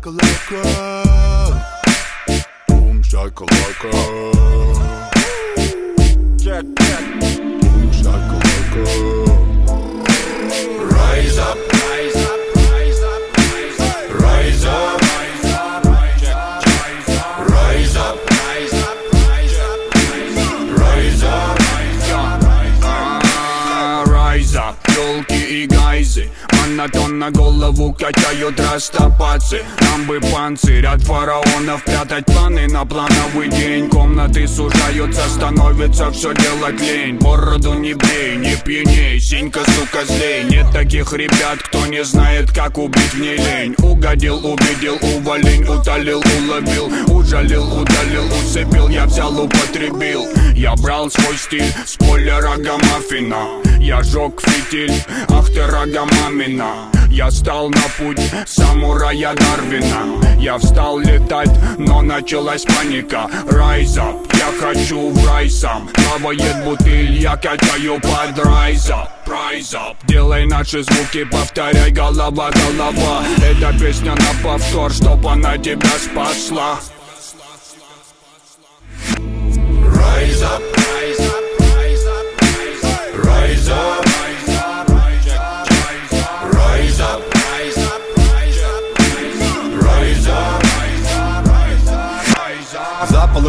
shakalaka. Boom shakalaka. Check, check. Boom shakalaka. Rise up, rise up, rise up, rise up, rise up. Rise up, rise up, rise up, rise up, rise up, rise up, rise up, ah, Монотон на голову качают растопацы Нам бы панцирь от фараонов Прятать планы на плановый день. Комнаты сужаются, становится все делать лень. Бороду не брей, не пьяней Синька, сука, злей. Нет таких ребят, кто не знает, как убить в ней лень. Угодил, увидел, уволень Утолил, уловил, ужалил, удалил Усыпил, я взял, употребил. Я брал свой стиль с поля рогомаффина Я жег фитиль, ах ты рогомамина Я стал на путь самурая Дарвина. Я встал летать, но началась паника. Rise up, я хочу в рай сам. Плавает бутыль, я качаю под rise up. Rise up, делай наши звуки, повторяй голова, голова. Эта песня на повтор, чтоб она тебя спасла. Rise up, rise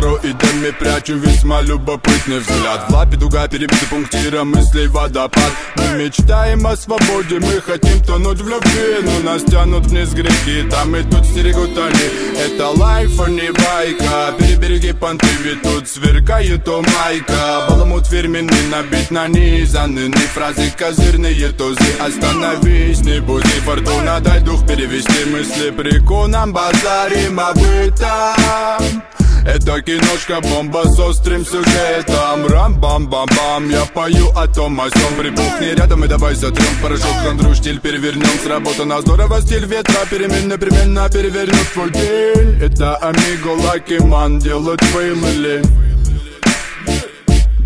up. За полроидами прячу весьма любопытный взгляд. В лапе дуга перебита пунктиром мыслей водопад. Мы мечтаем о свободе, мы хотим тонуть в любви Но нас тянут вниз грехи, там и тут стерегут они. Это лайф, а не байка. Перебереги понты, ведь тут сверкает у майка. Баламут фирменный, набит нанизаны Не фразы козырные тузы. Остановись, не буди фортуна Дай дух перевести мысли приконом Базарим об этом это киношка бомба с острым сюжетом. Рам-бам-бам-бам Я пою о том о сём Прибухни рядом и давай сотрем Порошок, хандру, штиль перевернем Сработано здорово, стиль ветра Перемен непременно перевернет твой день. Это Амиго Лаки Ман Делать фейлы.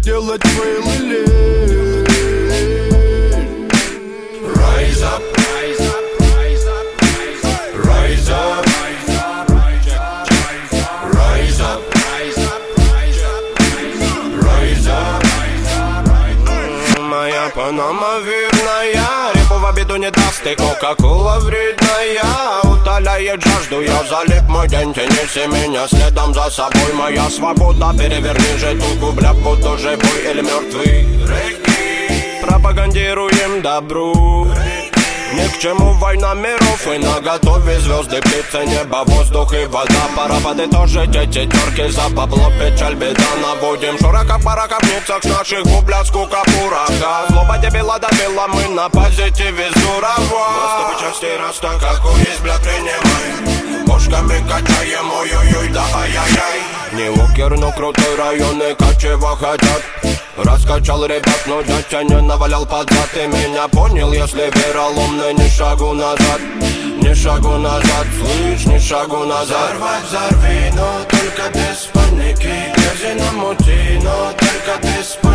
Делать фейлы. Rise up, rise up, панама верная, репу в обиду не даст, и кока-кола вредная. Утоляет жажду, я залип мой день, тянись меня следом за собой. Моя свобода, переверни же туку, бля, буду живой или мертвый. Пропагандируем добру ни к чему война миров? И на готове звезды, птицы, небо, воздух и вода. Пора подытожить эти терки за бабло, печаль, беда. Наводим пара копницах с наших гублят скука пурака Злоба дебила добила, мы на позитиве здорово Наступы части раз так, какой есть, бля, принимай Бошками качаем, ой-ой-ой, да ай-яй-яй Не лукер, но крутой район и качево хотят Раскачал ребят, но дядя не навалял под зад Ты меня понял, если вероломный, ни шагу назад Ни шагу назад, слышь, ни шагу назад Взорвать, взорви, но только без паники Грязи намути, но только без паники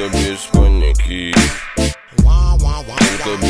Take a bitch for Nikki. Wah, wah, wah, Take.